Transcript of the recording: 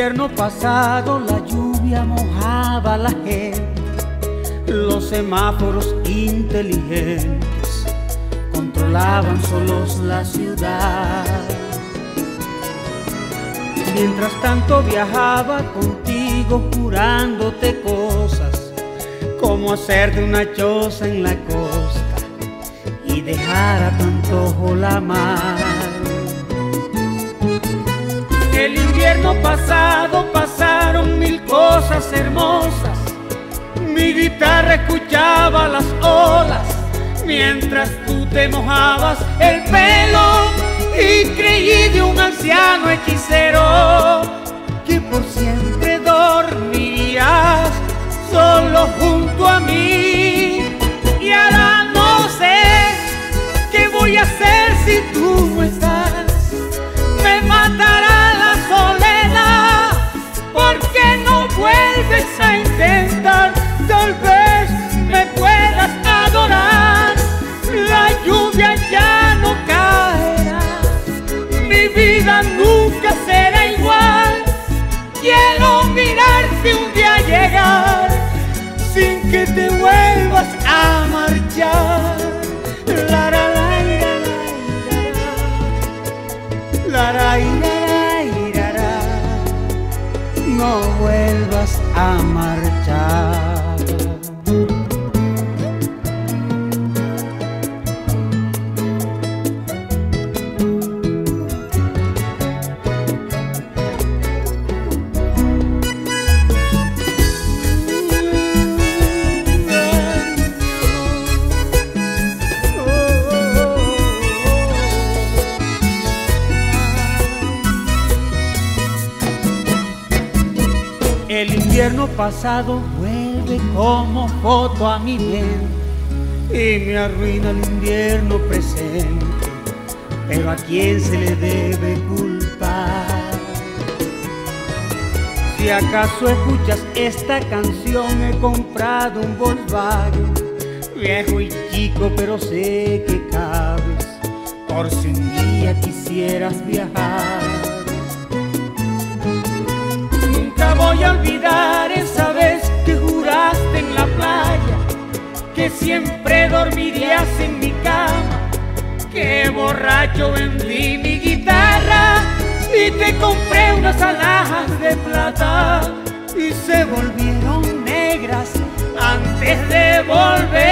Invierno pasado la lluvia mojaba la gente, los semáforos inteligentes controlaban solos la ciudad. Mientras tanto viajaba contigo jurándote cosas, como hacerte una choza en la costa y dejar a tu antojo la mar. El invierno pasado pasaron mil cosas hermosas. Mi guitarra escuchaba las olas mientras tú te mojabas el pelo y creí de un anciano hechicero que por siempre dormirías solo junto a mí. Y ahora no sé qué voy a hacer si tú no estás. No vuelvas a marchar. El invierno pasado vuelve como foto a mi mente y me arruina el invierno presente. Pero a quién se le debe culpar? Si acaso escuchas esta canción, he comprado un Volkswagen, viejo y chico, pero sé que cabes, por si un día quisieras viajar. Dormirías en mi cama. Que borracho vendí mi guitarra y te compré unas alhajas de plata y se volvieron negras antes de volver.